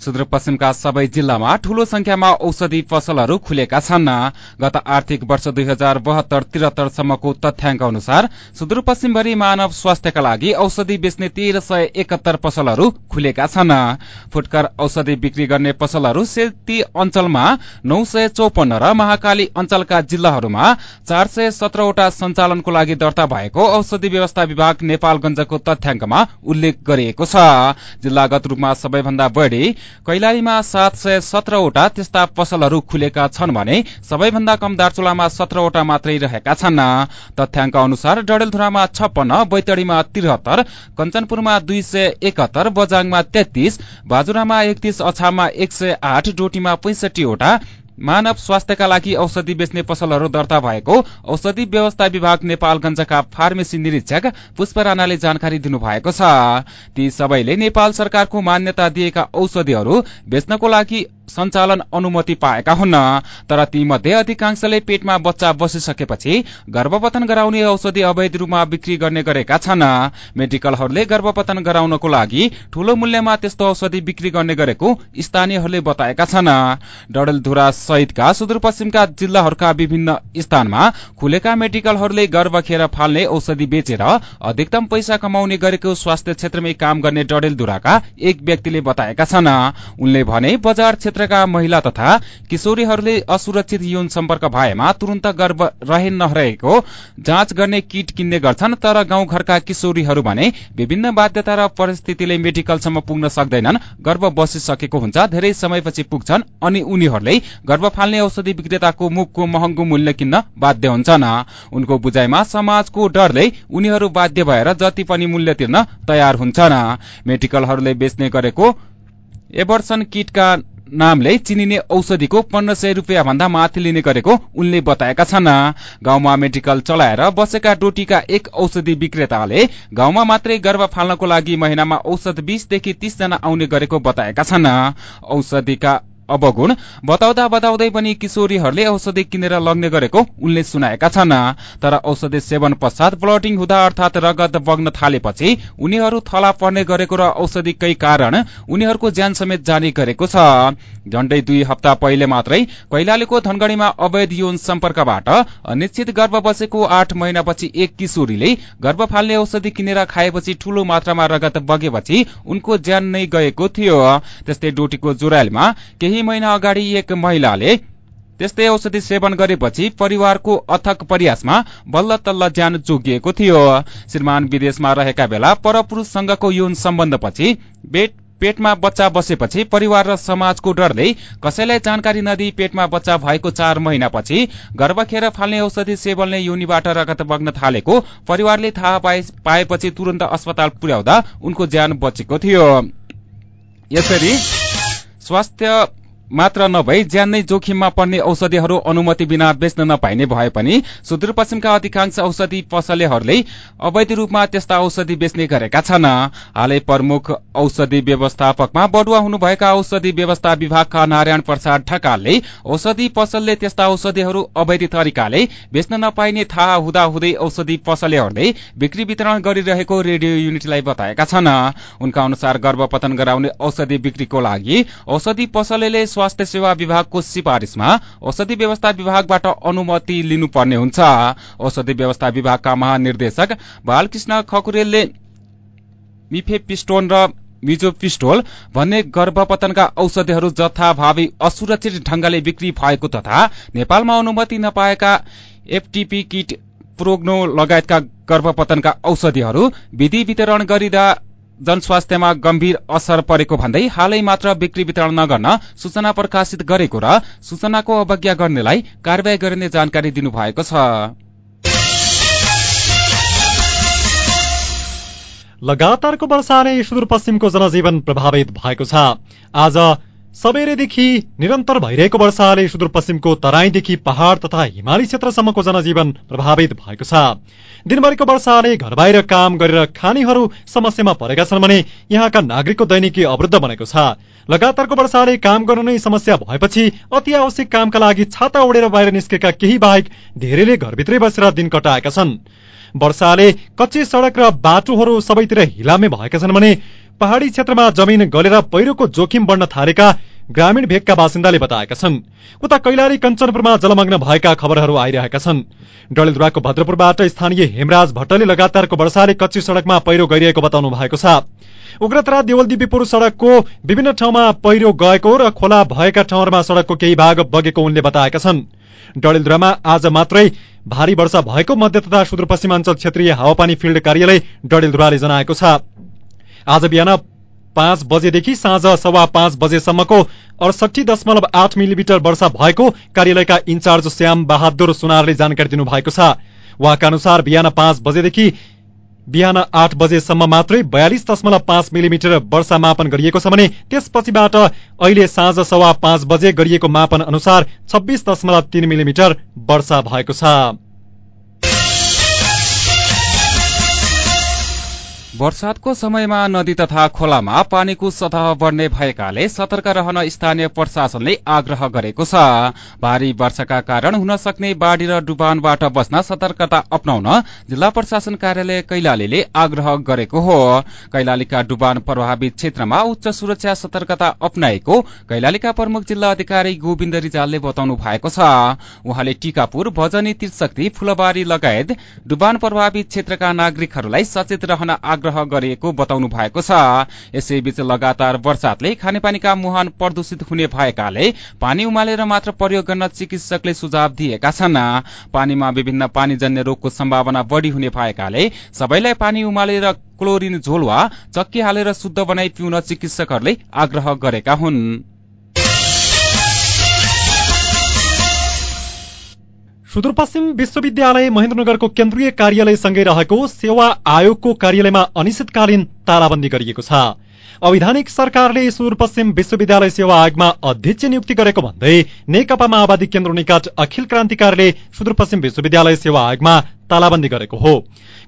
सुदूरपश्चिमका सबै जिल्लामा ठूलो संख्यामा औषधि पसलहरू खुलेका छन्। गत आर्थिक वर्ष दुई हजार बहत्तर त्रिहत्तरसम्मको तथ्याङ्क अनुसार सुदूरपश्चिमभरि मानव स्वास्थ्यका लागि औषधि बेच्ने तेह्र सय एकहत्तर पसलहरू खुलेका छन्। फुटकर औषधि बिक्री गर्ने पसलहरू सेती अञ्चलमा नौ सय चौपन्न र महाकाली अञ्चलका जिल्लाहरूमा चार सय सत्रवटा सञ्चालनको लागि दर्ता भएको औषधि व्यवस्था विभाग नेपालगंजको तथ्याङ्कमा उल्लेख गरिएको छ। जिल्लागत रूपमा सबैभन्दा बढ़ी कैलालीमा सात सय सत्रवटा त्यस्ता पसलहरू खुलेका छन् भने सबैभन्दा कम दार्चुलामा सत्रवटा मात्रै रहेका छन्। तथ्याङ्क अनुसार डडेलधुरामा छप्पन्न बैतडीमा त्रिहत्तर कञ्चनपुरमा दुई सय एकहत्तर बजाङमा तेत्तीस बाजुरामा एकतीस अछाममा एक सय आठ डोटीमा पैंसठीवटा मानव स्वास्थ्यका लागि औषधि बेच्ने पसलहरू दर्ता भएको औषधि व्यवस्था विभाग नेपालगंजका फार्मेसी निरीक्षक पुष्प राणाले जानकारी दिनुभएको छ। ती सबैले नेपाल सरकारको मान्यता दिएका औषधिहरू बेच्नको लागि सञ्चालन अनुमति पाएका हुन् तर तीमध्ये अधिकांशले पेटमा बच्चा बसिसकेपछि गर्भपतन गराउने औषधि अवैध रूपमा बिक्री गर्ने गरेका छन्। मेडिकलहरूले गर्भपतन गराउनको लागि ठूलो मूल्यमा त्यस्तो औषधि बिक्री गर्ने गरेको स्थानीयहरूले बताएका छन्। डडेलधुरा सहितका सुदूरपश्चिमका जिल्लाहरूका विभिन्न स्थानमा खुलेका मेडिकलहरूले गर्भ खेर फाल्ने औषधि बेचेर अधिकतम पैसा कमाउने गरेको स्वास्थ्य क्षेत्रमै काम गर्ने डडेलधुराका एक व्यक्तिले बताएका छन्। उनले भने बजार क्षेत्रका महिला तथा किशोरीहरूले असुरक्षित यौन सम्पर्क भएमा तुरन्त गर्भ रहे नरहेको जाँच गर्ने किट किन्ने गर्छन् तर गाउँघरका किशोरीहरू भने विभिन्न बाध्यता र परिस्थितिले मेडिकलसम्म पुग्न सक्दैनन् गर्भ बसिसकेको हुन्छ धेरै समयपछि पुग्छन् अनि उनीहरूले गर्भ फाल्ने औषधि विक्रेताको मुखको महँगो मूल्य किन्न बाध्य हुन्छन्। उनको बुझाइमा समाजको डरले उनीहरू बाध्य भएर जति पनि मूल्य तिर्न तयार हुन्छन्। मेडिकलहरूले बेच्ने गरेको एभर्सन किटका नामले चिनिने औषधिको पन्ध्र सय रुपियाँ भन्दा माथि लिने गरेको उनले बताएका छन्। गाउँमा मेडिकल चलाएर बसेका डोटीका एक औषधि विक्रेताले गाउँमा मात्रै गर्भ फाल्नको लागि महिनामा औषध बीसदेखि तीसजना आउने गरेको बताएका छन्। औषधिका अवगुण बताउँदा बताउँदै पनि किशोरीहरूले औषधि किनेर लग्ने गरेको उनले सुनाएका छन्। तर औषधि सेवन पश्चात ब्लडिङ हुँदा अर्थात रगत बग्न थालेपछि उनीहरू थला पर्ने गरेको र औषधिकै कारण उनीहरूको ज्यान समेत जाने गरेको छ। झण्डै दुई हप्ता पहिले मात्रै कैलालीको धनगढ़ीमा अवैध यौन सम्पर्कबाट अनिश्चित गर्भ बसेको आठ महिनापछि एक किशोरीले गर्भ फाल्ने औषधि किनेर खाएपछि ठूलो मात्रामा रगत बगेपछि उनको ज्यान नै गएको थियो। त्यस्तै डोटीको जुरायलमा केही केही महिना अगाडि एक महिलाले त्यस्तै औषधि सेवन गरेपछि परिवारको अथक प्रयासमा बल्ल तल्ल ज्यान जोगिएको थियो। श्रीमान विदेशमा रहेका बेला परपुरूषसँगको यौन सम्बन्धपछि पेटमा बच्चा बसेपछि परिवार र समाजको डरले कसैलाई जानकारी नदिई पेटमा बच्चा भएको चार महिनापछि गर्भखेर फाल्ने औषधि सेवनले युनिबाट रगत बग्न थालेको परिवारले थाहा पाएपछि तुरन्त अस्पताल पुर्याउँदा उनको ज्यान बचेको थियो। यसरी स्वास्थ्य मात्र नभई ज्यान नै जोखिममा पर्ने औषधिहरू अनुमति बिना बेच्न नपाइने भए पनि सुदूरपश्चिमका अधिकांश औषधि पसलेहरूले अवैध रूपमा त्यस्ता औषधि बेच्ने गरेका छन्। हालै प्रमुख औषधि व्यवस्थापकमा बढुवा हुनुभएका औषधि व्यवस्था विभागका नारायण प्रसाद ढकालले औषधि पसलले त्यस्ता औषधिहरू अवैध तरिकाले बेच्न नपाइने थाहा हुँदाहुँदै औषधि पसलेहरूले बिक्री वितरण गरिरहेको रेडियो युनिटलाई बताएका छन्। उनका अनुसार गर्भपतन गराउने औषधि बिक्रीको लागि औषधि पसलेले स्वास्थ्य सेवा विभागको सिफारिशमा औषधि व्यवस्था विभागबाट अनुमति लिनुपर्ने हुन्छ। औषधि व्यवस्था विभागका महानिर्देशक बालकृष्ण खकुरेलले मिफे पिस्टोन र मिजो पिस्टोल भन्ने गर्भपतनका औषधिहरू जथाभावी असुरक्षित ढंगले बिक्री भएको तथा नेपालमा अनुमति नपाएका एफटीपी किट प्रोग्नो लगायतका गर्भपतनका औषधिहरू विधि वितरण गरिँदा जनस्वास्थ्यमा गम्भीर असर परेको भन्दै हालै मात्र बिक्री वितरण नगर्न सूचना प्रकाशित गरेको र सूचनाको अवज्ञा गर्नेलाई कार्यवाही गरिने जानकारी दिनुभएको छ। लगातारको वर्षाले सुदूरपश्चिमको जनजीवन प्रभावित भएको छ। आज सबेरेदेखि निरन्तर भइरहेको वर्षाले सुदूरपश्चिमको तराईदेखि पहाड़ तथा हिमाली क्षेत्रसम्मको जनजीवन प्रभावित भएको छ। दिनभरिको वर्षाले घर बाहिर काम गरेर खानेहरू समस्यामा परेका छन् भने यहाँका नागरिकको दैनिकी अवरुद्ध बनेको छ। लगातारको वर्षाले काम गर्नु नै समस्या भएपछि अति आवश्यक कामका लागि छाता ओढेर बाहिर निस्केका केही बाहेक धेरैले घरभित्रै बसेर दिन कटाएका छन्। वर्षाले कच्ची सड़क र बाटोहरू सबैतिर हिलामे भएका छन् भने पहाड़ी क्षेत्रमा जमिन गलेर पहिरोको जोखिम बढ्न थालेका ग्रामीण भेगका बासिन्दाले बताएका छन् उता कैलाली कञ्चनपुरमा जलमग्न भएका खबरहरू आइरहेका छन्। डडेलधुराको भद्रपुरबाट स्थानीय हेमराज भट्टले लगातारको वर्षाले कच्ची सड़कमा पहिरो गइरहेको बताउनु भएको छ। उग्रतरा देवलदिपीपुर सड़कको विभिन्न ठाउँमा पहिरो गएको र खोला भएका ठाउँहरूमा सड़कको केही भाग बगेको उनले बताएका छन्। डडेलधुरामा आज मात्रै भारी वर्षा भएको मध्य तथा सुदूरपश्चिमाञ्चल क्षेत्रीय हावापानी फिल्ड कार्यालय डडेलधुराले जनाएको छ। आज बिहान पाँच बजेदेखि साँझ सवा पाँच बजेसम्मको अडसठी दशमलव आठ मिलिमिटर वर्षा भएको कार्यालयका इन्चार्ज श्याम बहादुर सुनारले जानकारी दिनुभएको छ। उहाँका अनुसार बिहान पाँच बजेदेखि बिहान आठ बजेसम्म मात्रै बयालिस दशमलव पाँच मिलिमिटर वर्षा मापन गरिएको छ भने त्यसपछिबाट अहिले साँझ सवा पाँच बजे गरिएको मापन अनुसार छब्बीस दशमलव तीन मिलिमिटर वर्षा भएको छ। वर्षातको समयमा नदी तथा खोलामा पानीको सतह बढ्ने भएकाले सतर्क रहन स्थानीय प्रशासनले आग्रह गरेको छ। भारी वर्षाका कारण हुन सक्ने बाढ़ी र डुबानबाट बस्न सतर्कता अप्नाउन जिल्ला प्रशासन कार्यालय कैलालीले आग्रह गरेको हो। कैलालीका डुबान प्रभावित क्षेत्रमा उच्च सुरक्षा सतर्कता अप्नाएको कैलालीका प्रमुख जिल्ला अधिकारी गोविन्द रिजालले बताउनु भएको छ। उहाँले टीकापुर भजनी तीर्थशक्ति फुलबारी लगायत डुबान प्रभावित क्षेत्रका नागरिकहरूलाई सचेत रहन आग्रह आग्रह गरिएको बताउनु भएको छ। यसैबीच लगातार वर्षातले खानेपानीका मुहान प्रदूषित हुने भएकाले पानी उमालेर मात्र प्रयोग गर्न चिकित्सकले सुझाव दिएका छन्। पानीमा विभिन्न पानीजन्य रोगको सम्भावना बढ़ी हुने भएकाले सबैलाई पानी उमालेर क्लोरिन झोल वा चक्की हालेर शुद्ध बनाई पिउन चिकित्सकहरूले आग्रह गरेका हुन्। सुदूरपश्चिम विश्वविद्यालय महेन्द्रनगरको केन्द्रीय कार्यालयसँगै रहेको सेवा आयोगको कार्यालयमा अनिश्चितकालीन तालाबन्दी गरिएको छ। अवैधानिक सरकारले सुदूरपश्चिम विश्वविद्यालय सेवा आयोगमा अध्यक्ष नियुक्ति गरेको भन्दै नेकपा माओवादी केन्द्र निकट अखिल क्रान्तिकारीले सुदूरपश्चिम विश्वविद्यालय सेवा आयोगमा तालाबन्दी गरेको हो।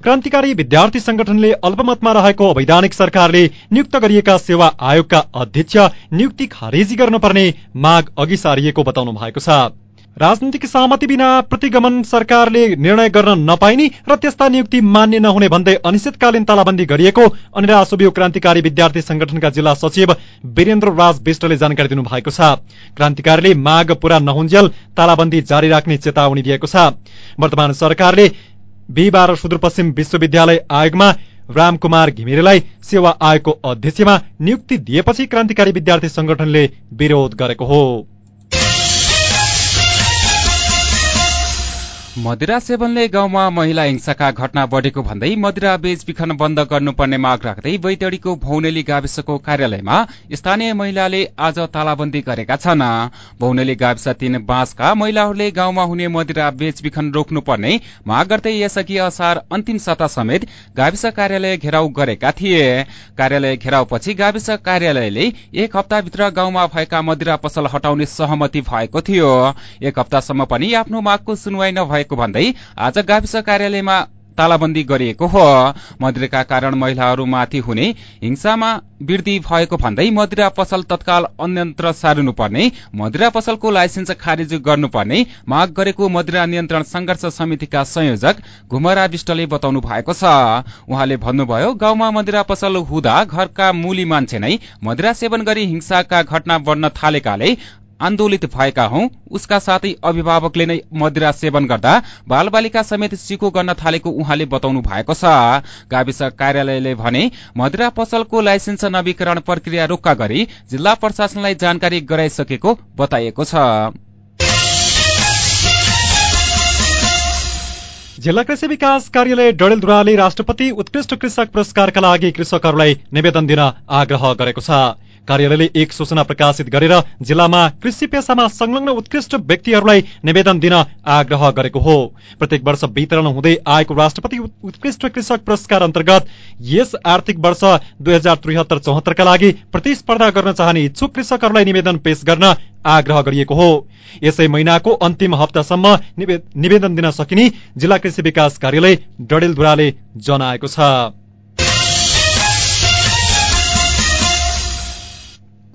क्रान्तिकारी विद्यार्थी संगठनले अल्पमतमा रहेको अवैधानिक सरकारले नियुक्त गरिएका सेवा आयोगका अध्यक्ष नियुक्ति खारेजी गर्नुपर्ने माग अघि सारिएको बताउनु भएको छ। राजनीतिक सहमति बिना प्रतिगमन सरकारले निर्णय गर्न नपाइने र त्यस्ता नियुक्ति मान्य नहुने भन्दै अनिश्चितकालीन तालाबन्दी गरिएको अनिरा सुबियो क्रान्तिकारी विद्यार्थी संगठनका जिल्ला सचिव वीरेन्द्र राज विष्टले जानकारी दिनुभएको छ। क्रान्तिकारीले माग पूरा नहुन्जेल तालाबन्दी जारी राख्ने चेतावनी दिएको छ। वर्तमान सरकारले बिहिबार सुदूरपश्चिम विश्वविद्यालय आयोगमा रामकुमार घिमिरेलाई सेवा आयोगको अध्यक्षमा नियुक्ति दिएपछि क्रान्तिकारी विद्यार्थी संगठनले विरोध गरेको हो। मदिरा सेवनले गाउँमा महिला हिंसाका घटना बढ़ेको भन्दै मदिरा बेचबिखन बन्द गर्नुपर्ने माग राख्दै बैतडीको भौनेली गाविसको कार्यालयमा स्थानीय महिलाले आज तालाबन्दी गरेका छन्। भौनेली गाविस तीन बाँसका महिलाहरूले गाउँमा हुने मदिरा बेचबिखन रोक्नुपर्ने माग गर्दै यसअघि असार अन्तिम सता समेत गाविस कार्यालय घेराउ गरेका थिए। कार्यालय घेराउपछि गाविस कार्यालयले एक हप्ताभित्र गाउँमा भएका मदिरा पसल हटाउने सहमति भएको थियो। एक हप्तासम्म पनि आफ्नो मागको सुनवाई भन्दै आज गाविस कार्यालयमा तालाबन्दी गरिएको हो। मदिराका कारण महिलाहरूमाथि हुने हिंसामा वृद्धि भएको भन्दै मदिरा पसल तत्काल अन्यन्त्र सारिनुपर्ने मदिरा पसलको लाइसेन्स खारेज गर्नुपर्ने माग गरेको मदिरा नियन्त्रण संघर्ष समितिका संयोजक घुमरा विष्टले बताउनु भएको छ। उहाँले भन्नुभयो गाउँमा मदिरा पसल हुँदा घरका मूली मान्छे नै मदिरा सेवन गरी हिंसाका घटना बढ्न थालेकाले आन्दोलित भएका हौ। उसका साथै अभिभावकले नै मदिरा सेवन गर्दा बालबालिका समेत सिको गर्न थालेको उहाँले बताउनु भएको छ। गाविस कार्यालयले भने मदिरा पसलको लाइसेन्स नवीकरण प्रक्रिया रोक्का गरी जिल्ला प्रशासनलाई जानकारी गराइसकेको बताइएको छ। जिल्ला कृषि विकास कार्यालय डडेलधुराले राष्ट्रपति उत्कृष्ट कृषक पुरस्कारका लागि कृषकहरूलाई निवेदन दिन आग्रह गरेको छ। कार्यालयले एक सूचना प्रकाशित गरेर जिल्लामा कृषि पेसामा संलग्न उत्कृष्ट व्यक्तिहरूलाई निवेदन दिन आग्रह गरेको हो। प्रत्येक वर्ष वितरण हुँदै आएको राष्ट्रपति उत्कृष्ट कृषक पुरस्कार अन्तर्गत यस आर्थिक वर्ष दुई हजार त्रिहत्तर चौहत्तरका लागि प्रतिस्पर्धा गर्न चाहने इच्छुक कृषकहरूलाई निवेदन पेश गर्न आग्रह गरिएको हो। यसै महिनाको अन्तिम हप्तासम्म निवेदन दिन सकिने जिल्ला कृषि विकास कार्यालय डडेलधुराले जनाएको छ।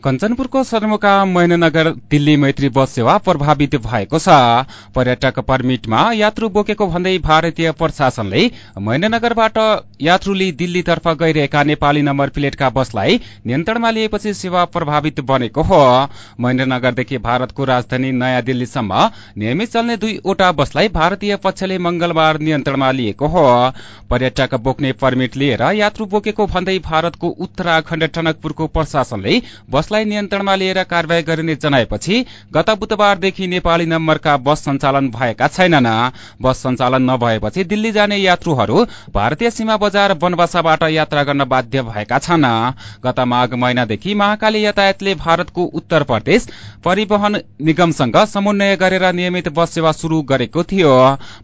कञ्चनपुरको सदरमुकाम महेन्द्रनगर दिल्ली मैत्री बस सेवा प्रभावित भएको छ। पर्यटक पर्मिटमा यात्रु बोकेको भन्दै भारतीय प्रशासनले महेन्द्रनगरबाट यात्रुले दिल्लीतर्फ गइरहेका नेपाली नम्बर प्लेटका बसलाई नियन्त्रणमा लिएपछि सेवा प्रभावित बनेको हो। महेन्द्रनगरदेखि भारतको राजधानी नयाँ दिल्लीसम्म नियमित चल्ने दुईवटा बसलाई भारतीय पक्षले मंगलबार नियन्त्रणमा लिएको हो। पर्यटक बोक्ने पर्मिट लिएर यात्रु बोकेको भन्दै भारतको उत्तराखण्ड टनकपुरको प्रशासनले बसलाई बसलाई नियन्त्रणमा लिएर कार्यवाही गरिने जनाएपछि गत बुधबारदेखि नेपाली नम्बरका बस सञ्चालन भएका छैनन्। बस सञ्चालन नभएपछि दिल्ली जाने यात्रुहरू भारतीय सीमा बजार वनवासाबाट यात्रा गर्न बाध्य भएका छन्। गत माघ महिनादेखि महाकाली यातायातले भारतको उत्तर प्रदेश परिवहन निगमसँग समन्वय गरेर नियमित बस सेवा शुरू गरेको थियो।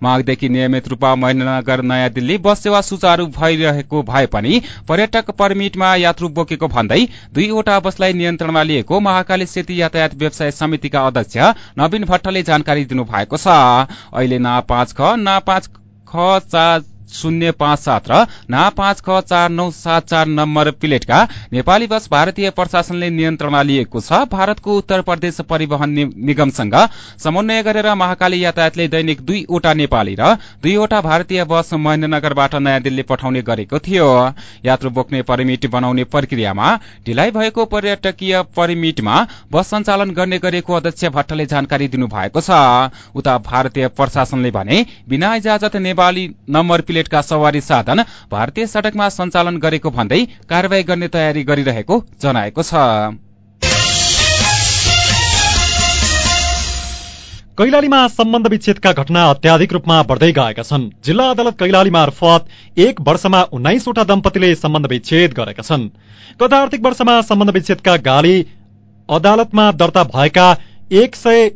माघदेखि नियमित रूपमा महेन्द्रनगर नयाँ दिल्ली बस सेवा सुचारू भइरहेको भए पनि पर्यटक पर्मिटमा यात्रु बोकेको भन्दै दुईवटा बसलाई नियन्त्रणमा लिएको महाकाली सेती यातायात व्यवसाय समितिका अध्यक्ष नवीन भट्टले जानकारी दिनुभएको छ। अहिले न पाँच ख न पाँच ख चार शून्य पाँच सात र ना पाँच ख चार नौ सात चार नम्बर प्लेटका नेपाली बस भारतीय प्रशासनले नियन्त्रणमा लिएको छ। भारतको उत्तर प्रदेश परिवहन निगमसँग समन्वय गरेर महाकाली यातायातले दैनिक दुईवटा नेपाली र दुईवटा भारतीय बस महेन्द्रनगरबाट नयाँ दिल्ली पठाउने गरेको थियो। यात्रु बोक्ने परिमिट बनाउने प्रक्रियामा ढिलाइ भएको पर्यटकीय परिमिटमा बस सञ्चालन गर्ने गरेको अध्यक्ष भट्टले जानकारी दिनुभएको छ। उता भारतीय प्रशासनले भने बिना इजाजत नेपाली नम्बर प्लेट बुलेटका सवारी साधन भारतीय सड़कमा सञ्चालन गरेको भन्दै कार्यवाही गर्ने तयारी गरिरहेको जनाएको छ। कैलालीमा सम्बन्ध विच्छेदका घटना अत्याधिक रूपमा बढ्दै गएका छन्। जिल्ला अदालत कैलाली मार्फत एक वर्षमा उन्नाइसवटा दम्पतिले सम्बन्ध विच्छेद गरेका छन्। गत आर्थिक वर्षमा सम्बन्ध विच्छेदका गाली अदालतमा दर्ता भएका एक सय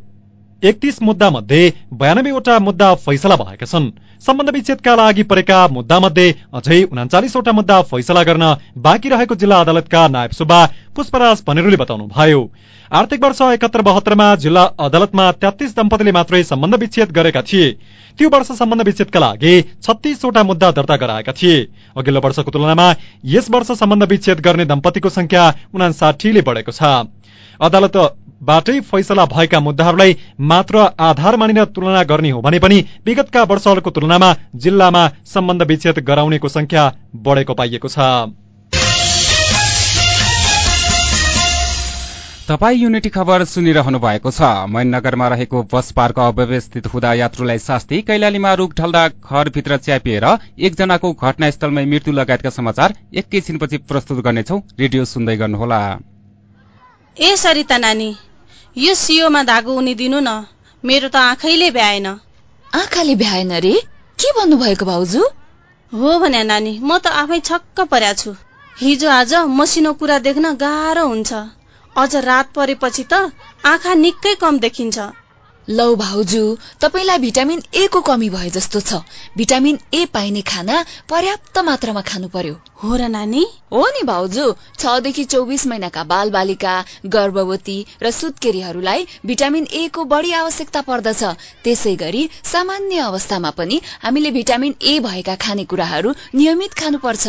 एकतीस मुद्दा मध्ये बयानब्बेवटा मुद्दा फैसला भएका छन्। सम्बन्ध विच्छेदका लागि परेका मुद्दा मध्ये अझै उनाचालिसवटा मुद्दा फैसला गर्न बाँकी रहेको जिल्ला अदालतका नायब सुब्बा पुष्पराज पनेरूले बताउनु भयो आर्थिक वर्ष एकहत्तर बहत्तरमा जिल्ला अदालतमा तेत्तीस दम्पतिले मात्रै सम्बन्ध विच्छेद गरेका थिए। त्यो वर्ष सम्बन्ध विच्छेदका लागि छत्तीसवटा मुद्दा दर्ता गराएका थिए। अघिल्लो वर्षको तुलनामा यस वर्ष सम्बन्ध विच्छेद गर्ने दम्पतिको संख्या उनासाठीले बढेको छ। अदालतबाटै फैसला भएका मुद्दाहरूलाई मात्र आधार मानिन तुलना गर्ने हो भने पनि विगतका वर्षहरूको तुलनामा जिल्लामा सम्बन्ध विच्छेद गराउनेको संख्या बढेको पाइएको छ। तपाई युनिटी खबर सुनिरहनु भएको छ। मैनगरमा रहेको बस पार्क अव्यवस्थित हुँदा यात्रुलाई शास्ति कैलालीमा रूख ढल्दा घरभित्र च्यापिएर एकजनाको घटनास्थलमै मृत्यु लगायतका समाचार एकैछिनपछि प्रस्तुत गर्नेछौ। रेडियो सुन्दै गर्नुहोला। ए सरिता नानी यो सियोमा धागो उनिदिनु न मेरो त आँखैले भ्याएन। आँखाले भ्याएन रे? के भन्नुभएको भाउजू? हो भने नानी म त आफै छक्क पर्या छु। हिजो आज मसिनो कुरा देख्न गाह्रो हुन्छ। अझ रात परेपछि त आँखा निकै कम देखिन्छ। लौ भाउजू तपाईँलाई भिटामिन ए को कमी भए जस्तो छ। भिटामिन ए पाइने खाना पर्याप्त मात्रामा खानु पर्यो। हो र नानी? हो नि भाउजू छदेखि चौबिस महिनाका बाल बालिका गर्भवती र सुत्केरीहरूलाई भिटामिन ए को बढी आवश्यकता पर्दछ। त्यसै गरी सामान्य अवस्थामा पनि हामीले भिटामिन ए भएका खानेकुराहरू नियमित खानुपर्छ।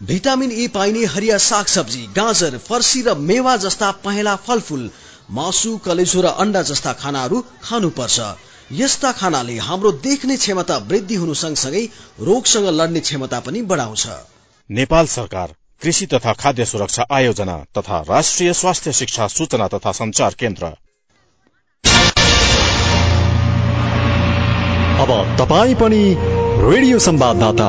भिटामिन ए पाइने हरिया सागसब्जी गाजर फर्सी र मेवा जस्ता पहेँला फलफूल मासु कलेजो र अन्डा जस्ता खानाहरू खानुपर्छ। यस्ता खानाले हाम्रो देख्ने क्षमता वृद्धि हुनु सँगसँगै रोगसँग लड्ने क्षमता पनि बढाउँछ। नेपाल सरकार कृषि तथा खाद्य सुरक्षा आयोजना तथा राष्ट्रिय स्वास्थ्य शिक्षा सूचना तथा संचार केन्द्र। अब तपाईँ पनि रेडियो संवाददाता।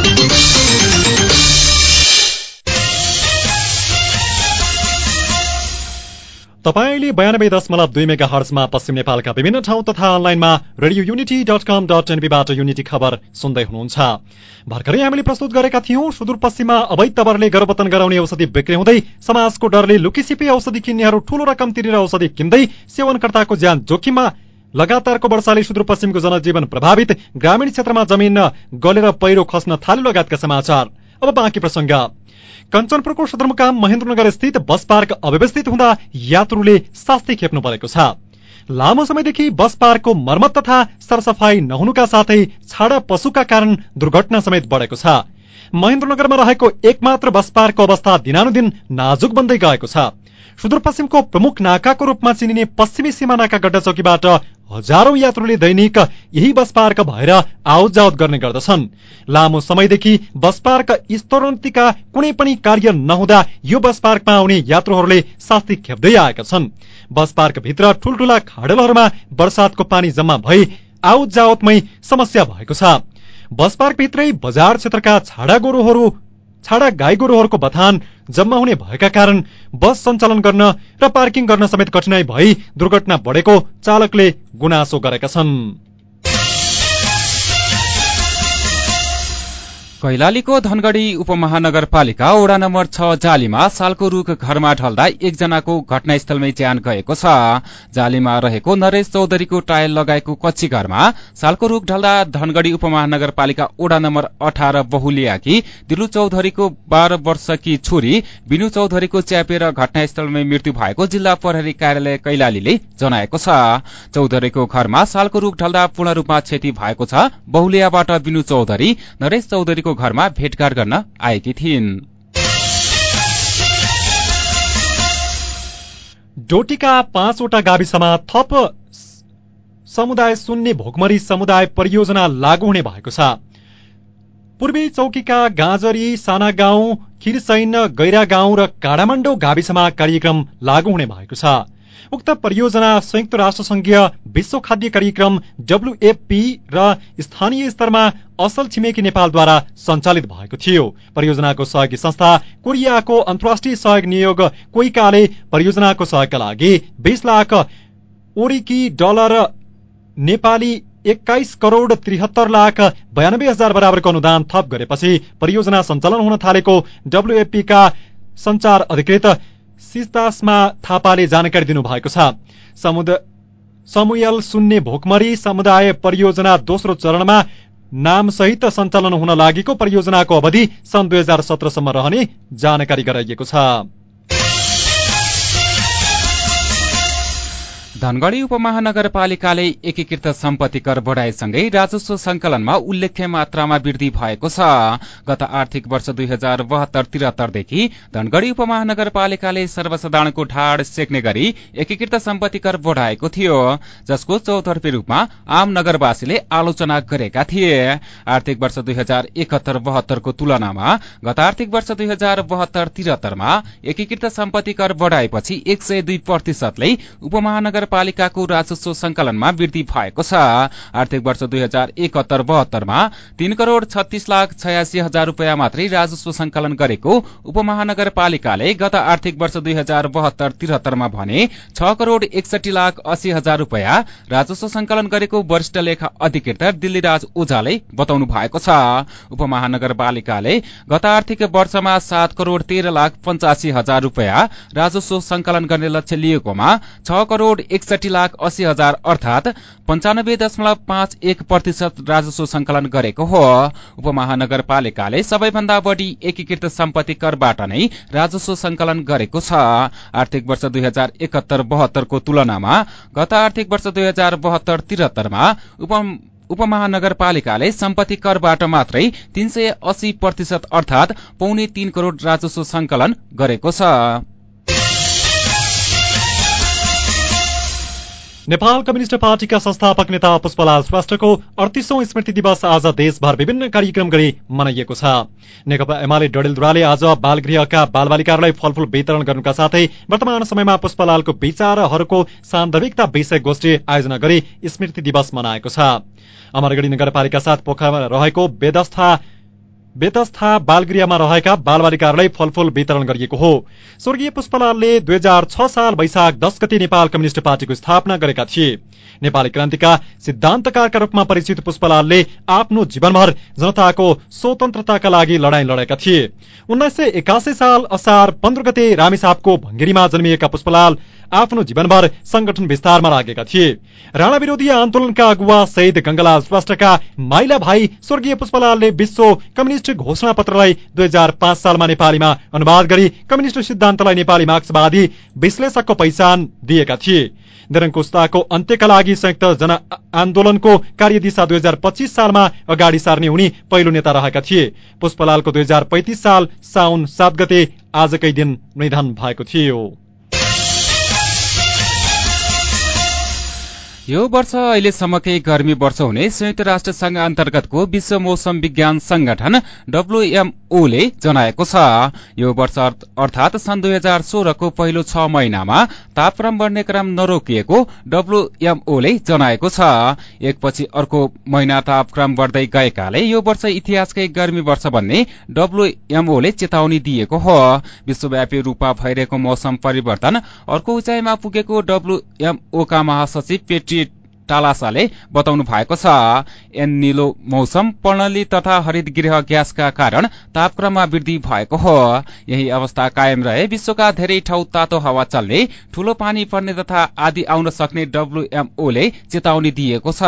तपाईँले बयानब्बे दशमलव दुई मेगा हर्समा पश्चिम नेपालका विभिन्न ठाउँ तथा अनलाइनमा radio unity dot com dot एनपीबाट unity खबर सुन्दै हुनुहुन्छ। भर्खरै हामीले प्रस्तुत गरेका थियौं सुदूरपश्चिममा अवैध तवरले गर्भवतन गराउने औषधि बिक्री हुँदै समाजको डरले लुकीसिपी औषधि किन्नेहरू ठूलो रकम तिरेर औषधि किन्दै सेवनकर्ताको ज्यान जोखिममा लगातारको वर्षाले सुदूरपश्चिमको जनजीवन प्रभावित ग्रामीण क्षेत्रमा जमिन गलेर पहिरो खस्न थाल्यो लगायतका समाचार। अब बाँकी प्रसंग कञ्चनपुरको सदरमुकाम महेन्द्रनगर स्थित बस पार्क अव्यवस्थित हुँदा यात्रुले शास्ति खेप्नु परेको छ। लामो समयदेखि बस पार्कको मर्मत तथा सरसफाई नहुनुका साथै छाडा पशुका कारण दुर्घटना समेत बढेको छ। महेन्द्रनगरमा रहेको एकमात्र बस पार्कको अवस्था दिनानुदिन नाजुक बन्दै गएको छ। सुदूरपश्चिमको प्रमुख नाकाको रूपमा चिनिने पश्चिमी सीमा नाका गड्डा चौकीबाट हजारौं यात्रुले दैनिक यही बस पार्क भएर आवत जावत गर्ने गर्दछन्। लामो समयदेखि बस पार्क स्तरोन्नतिका कुनै पनि कार्य नहुँदा यो बस पार्कमा आउने यात्रुहरूले शास्ति खेप्दै आएका छन्। बस पार्क भित्र ठूल्ठूला खाडलहरूमा वर्षातको पानी जम्मा भई आवत जावतमै समस्या भएको छ। बस पार्क भित्रै बजार क्षेत्रका छाडा गोरुहरू छाडा गाई गोरुहरूको बथान जम्मा हुने भएका कारण बस सञ्चालन गर्न र पार्किङ गर्न समेत कठिनाई भई दुर्घटना बढेको चालकले गुनासो गरेका छन्। कैलालीको धनगढ़ी उपमहानगरपालिका वडा नम्बर छ जालीमा सालको रूख घरमा ढल्दा एकजनाको घटनास्थलमै ज्यान गएको छ। जालीमा रहेको नरेश चौधरीको टायल लगाएको कच्ची घरमा सालको रूख ढल्दा धनगढ़ी उपमहानगरपालिका वडा नम्बर अठार बहुलियाकी दिलु चौधरीको बाह्र वर्षकी छोरी बिनु चौधरीको च्यापेर घटनास्थलमै मृत्यु भएको जिल्ला प्रहरी कार्यालय कैलालीले जनाएको छ। चौधरीको घरमा सालको रूख ढल्दा पूर्ण रूपमा क्षति भएको छ। बहुलियाबाट बिनु चौधरी नरेश चौधरीको घरमा भेटघाट गर्न आएकी थिइन्। डोटीका पाँचवटा गाविसमा थप समुदाय सुन्ने भोकमरी समुदाय परियोजना लागू हुने भएको छ। पूर्वी चौकीका गाजरी साना गाउँ खिरसैन गैरा गाउँ र काडामण्डो गाविसमा कार्यक्रम लागू हुने भएको छ। उक्त परियोजना संयुक्त राष्ट्र संघीय विश्व खाद्य कार्यक्रम डब्लुएफपी र स्थानीय स्तरमा असल छिमेकी नेपालद्वारा सञ्चालित भएको थियो। परियोजनाको सहयोगी संस्था कोरियाको अन्तर्राष्ट्रिय सहयोग नियोग कोइकाले परियोजनाको सहयोगका लागि बीस लाख ओरिकी डलर नेपाली एक्काइस करोड़ त्रिहत्तर लाख बयानब्बे हजार बराबरको अनुदान थप गरेपछि परियोजना सञ्चालन हुन थालेको डब्लुएफपीका संचार अधिकृत सिस्तासमा थापाले जानकारी दिनुभएको छ। समुयल सुन्ने भोकमरी समुदाय परियोजना दोस्रो चरणमा नामसहित सञ्चालन हुन लागेको परियोजनाको अवधि सन् दुई हजार सत्रसम्म रहने जानकारी गराइएको छ। धनगढ़ी उपमहानगरपालिकाले एकीकृत सम्पत्ति कर बढ़ाएसँगै राजस्व संकलनमा उल्लेख्य मात्रामा वृद्धि भएको छ। गत आर्थिक वर्ष दुई हजार बहत्तर त्रिहत्तरदेखि धनगढ़ी उपमहानगरपालिकाले सर्वसाधारणको ढाड सेक्ने गरी एकीकृत सम्पत्ति कर बढ़ाएको थियो जसको चौतर्फी रूपमा आम नगरवासीले आलोचना गरेका थिए। आर्थिक वर्ष दुई हजार एकहत्तर बहत्तरको तुलनामा गत आर्थिक वर्ष दुई हजार बहत्तर त्रिहत्तरमा एकीकृत सम्पत्ति कर बढ़ाएपछि एक सय दुई प्रतिशतले उपमहानगर नगरपालिकाको राजस्व संकलनमा वृद्धि भएको छ। आर्थिक वर्ष दुई हजार एकहत्तर बहत्तरमा तीन करोड़ छत्तीस लाख छयासी हजार रूपियाँ मात्रै राजस्व संकलन गरेको उपमहानगरपालिकाले गत आर्थिक वर्ष दुई हजार बहत्तर त्रिहत्तरमा भने छ करोड़ एकसठी लाख अस्सी हजार रूपियाँ राजस्व संकलन गरेको वरिष्ठ लेखा अधिकृत दिल्लीराज ओझाले बताउनु भएको छ। उपमहानगरपालिकाले गत आर्थिक वर्षमा सात करोड़ तेह्र लाख पञ्चासी हजार रूपियाँ राजस्व संकलन गर्ने लक्ष्य लिएकोमा छ करोड़ एकसठी लाख अस्सी हजार अर्थात पञ्चानब्बे दशमलव पाँच एक प्रतिशत राजस्व संकलन गरेको हो। उपमहानगरपालिकाले सबैभन्दा बढ़ी एकीकृत सम्पत्ति करबाट नै राजस्व संकलन गरेको छ। आर्थिक वर्ष दुई हजार एकहत्तर बहत्तरको तुलनामा गत आर्थिक वर्ष दुई हजार बहत्तर त्रिहत्तरमा उपमहानगरपालिकाले सम्पत्ति करबाट मात्रै तीन सय अस्सी प्रतिशत अर्थात पौने तीन करोड़ राजस्व संकलन गरेको छ। नेपाल कम्युनिष्ट पार्टीका संस्थापक नेता पुष्पलाल श्रेष्ठको अडतिसौं स्मृति दिवस आज देशभर विभिन्न कार्यक्रम गरी मनाइएको छ। नेकपा एमाले डडेलधुराले आज बालगृहका बालबालिकाहरूलाई फलफूल वितरण गर्नुका साथै वर्तमान समयमा पुष्पलालको विचारहरूको सान्दर्भिकता विषय गोष्ठी आयोजना गरी स्मृति दिवस मनाएको छ। अमरगढ़ी नगरपालिका साथ पोखरामा रहेको बेदस्था बेतस्था बालगृहमा रहेका बालबालिकाहरूलाई फलफूल वितरण गरिएको हो। स्वर्गीय पुष्पलालले दुई हजार छ साल वैशाख दस गते नेपाल कम्युनिष्ट पार्टीको स्थापना गरेका थिए। नेपाली क्रान्तिका सिद्धान्तकारका रूपमा परिचित पुष्पलालले आफ्नो जीवनभर जनताको स्वतन्त्रताका लागि लडाईँ लडेका थिए। उन्नाइस सय एकासी साल असार पन्ध्र गते रामेसापको भङ्गेरीमा जन्मिएका पुष्पलाल आफ्नो जीवनभर संगठन विस्तारमा लागेका थिए। राणा विरोधी आन्दोलनका अगुवा शहीद गंगलाल श्रेष्ठका माइला भाइ स्वर्गीय पुष्पलालले विश्व कम्युनिष्ट घोषणा पत्रलाई दुई सालमा नेपालीमा अनुवाद गरी कम्युनिष्ट सिद्धान्तलाई नेपाली मार्क्सवादी विश्लेषकको पहिचान दिएका थिए। निरङ्कुशताको अन्त्यका लागि संयुक्त जन आन्दोलनको कार्यदिशा दुई हजार पच्चिस सालमा अगाडि सार्ने उनी पहिलो नेता रहेका थिए। पुष्पलालको दुई हजार पैंतिस साल साउन सात गते आजकै दिन निधन भएको थियो। यो वर्ष अहिलेसम्मकै गर्मी वर्ष हुने संयुक्त राष्ट्र संघ अन्तर्गतको विश्व मौसम विज्ञान संगठन डब्ल्यूएमओले जनाएको छ। यो वर्ष अर्थात सन् दुई हजार सोह्रको पहिलो छ महिनामा तापक्रम बढ्ने क्रम नरोकिएको डब्ल्यूएमओले जनाएको छ। एकपछि अर्को महिना तापक्रम बढ्दै गएकाले यो वर्ष इतिहासकै गर्मी वर्ष भन्ने डब्ल्यूएमओले चेतावनी दिएको हो। विश्वव्यापी रूपमा भइरहेको मौसम परिवर्तन अर्को उचाइमा पुगेको डब्ल्यूएमओका महासचिव पेट्री टालासाले बताउनु भएको छ। एननिलो मौसम प्रणाली तथा हरित गृह ग्यासका कारण तापक्रममा वृद्धि भएको हो। यही अवस्था कायम रहे विश्वका धेरै ठाउँ तातो हावा चल्ने ठूलो पानी पर्ने तथा आदि आउन सक्ने डब्ल्यूएमओले चेतावनी दिएको छ।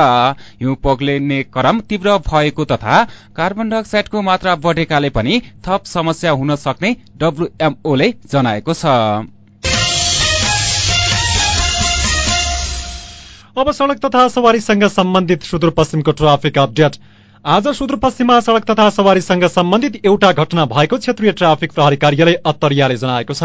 हिउँ पग्लिने क्रम तीव्र भएको तथा कार्बन डाइअक्साइडको मात्रा बढेकाले पनि थप समस्या हुन सक्ने डब्ल्यूएमओले जनाएको छ। अब सड़क तथा सवारीसँग सम्बन्धित सुदूरपश्चिमको ट्राफिक अपडेट। आज सुदूरपश्चिममा सड़क तथा सवारीसँग सम्बन्धित एउटा घटना भएको क्षेत्रीय ट्राफिक प्रहरी कार्यालय अत्तरियाले जनाएको छ।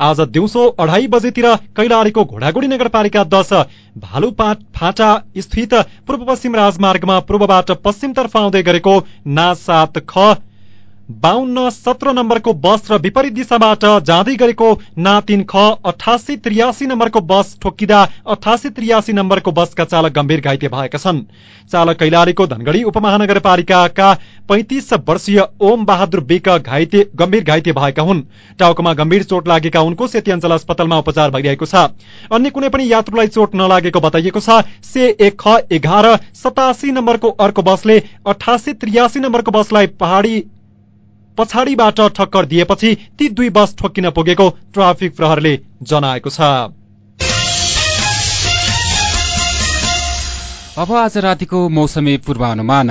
आज दिउँसो अढाई बजेतिर कैलालीको घोडागुडी नगरपालिका दश भालु फाटा स्थित पूर्व पश्चिम राजमार्गमा पूर्वबाट पश्चिमतर्फ आउँदै गरेको ना सात ख बाहन्न सत्र नम्बरको बस र विपरीत दिशाबाट जाँदै गरेको ना तीन ख अठासी त्रियासी नम्बरको बस ठोकिँदा अठासी त्रियासी नम्बरको बसका चालक गम्भीर घाइते भएका छन्। चालक कैलालीको धनगढ़ी उपमहानगरपालिकाका पैंतिस वर्षीय ओम बहादुर विक घाइते गम्भीर घाइते भएका हुन्। टाउकोमा गम्भीर चोट लागेका उनको सेती अञ्चल अस्पतालमा उपचार भइरहेको छ। अन्य कुनै पनि यात्रुलाई चोट नलागेको बताइएको छ से एक ख एघार सतासी नम्बरको अर्को बसले अठासी त्रियासी नम्बरको बसलाई पहाड़ी पछाडिबाट ठक्कर दिएपछि ती दुई बस ठोक्किन पुगेको ट्राफिक प्रहरले जनाएको छ। अब आज रातिको मौसमी पूर्वानुमान।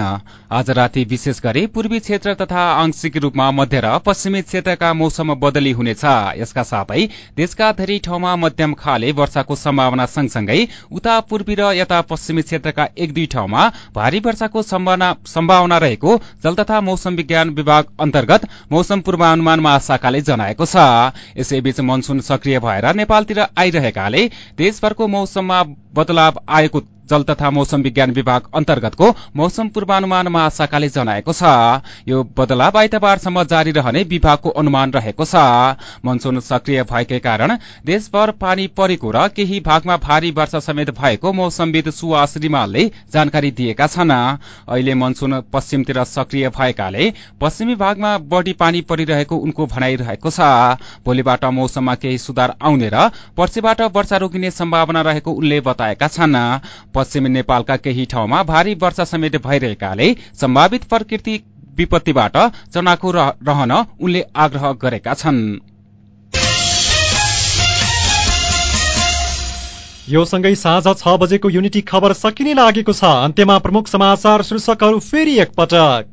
आज राति विशेष गरी पूर्वी क्षेत्र तथा आंशिक रूपमा मध्य र पश्चिमी क्षेत्रका मौसम बदली हुनेछ। यसका साथै देशका धेरै ठाउँमा मध्यम खाले वर्षाको सम्भावना सँगसँगै उता पूर्वी र यता पश्चिमी क्षेत्रका एक दुई ठाउँमा भारी वर्षाको सम्भावना रहेको जल तथा मौसम विज्ञान विभाग अन्तर्गत मौसम पूर्वानुमान महाशाखाले जनाएको छ। यसैबीच मनसून सक्रिय भएर नेपालतिर आइरहेकाले देशभरको मौसममा बदलाव आएको जल तथा मौसम विज्ञान विभाग अन्तर्गतको मौसम पूर्वानुमान महाशाखाले जनाएको छ। यो बदलाव आइतबारसम्म जारी रहने विभागको अनुमान रहेको छ। मनसून सक्रिय भएकै कारण देशभर पानी परेको र केही भागमा भारी वर्षा समेत भएको मौसमविद सुवास रिमालले जानकारी दिएका छन्। अहिले मनसून पश्चिमतिर सक्रिय भएकाले पश्चिमी भागमा बढ़ी पानी परिरहेको उनको भनाइरहेको छ। भोलिबाट मौसममा केही सुधार आउने र पर्सिबाट वर्षा रोकिने सम्भावना रहेको उनले बताएका छन्। पश्चिमी नेपालका केही ठाउँमा भारी वर्षा समेत भइरहेकाले सम्भावित प्रकृति विपत्तिबाट चनाखो रहन उनले आग्रह गरेका छन्। यो सँगै साँझ छ बजेको युनिटी खबर सकिने लागेको छ। अन्त्यमा प्रमुख समाचार शीर्षकहरू फेरि एकपटक।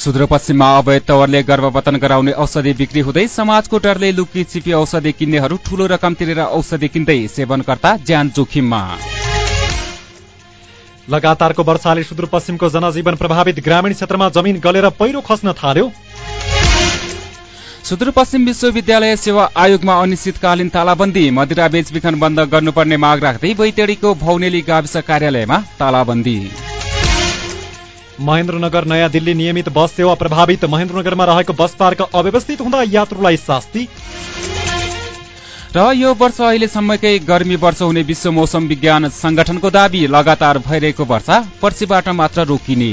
सुदूरपश्चिममा अवैध तवरले गर्भवतन गराउने औषधि बिक्री हुँदै समाजको डरले लुकी छिपी औषधि किन्नेहरू ठूलो रकम तिरेर औषधि किन्दै सेवनकर्ता ज्यान जोखिममा। लगातारको वर्षाले सुदूरपश्चिमको जनजीवन प्रभावित ग्रामीण क्षेत्रमा जमिन गलेर पहिरो खस्न थाल्यो। सुदूरपश्चिम विश्वविद्यालय सेवा आयोगमा अनिश्चितकालीन तालाबन्दी मदिरा बेचबिखन बन्द गर्नुपर्ने माग राख्दै बैतडीको भौनेली गाविस कार्यालयमा तालाबन्दी। महेन्द्रनगर नयाँ दिल्ली नियमित बस सेवा प्रभावित। महेन्द्रनगरमा रहेको बस पार्क अव्यवस्थित हुँदा यात्रुलाई शास्ति। र यो वर्ष अहिलेसम्मकै गर्मी वर्ष हुने विश्व मौसम विज्ञान संगठनको दावी लगातार भइरहेको वर्षा पर्सिबाट मात्र रोकिने।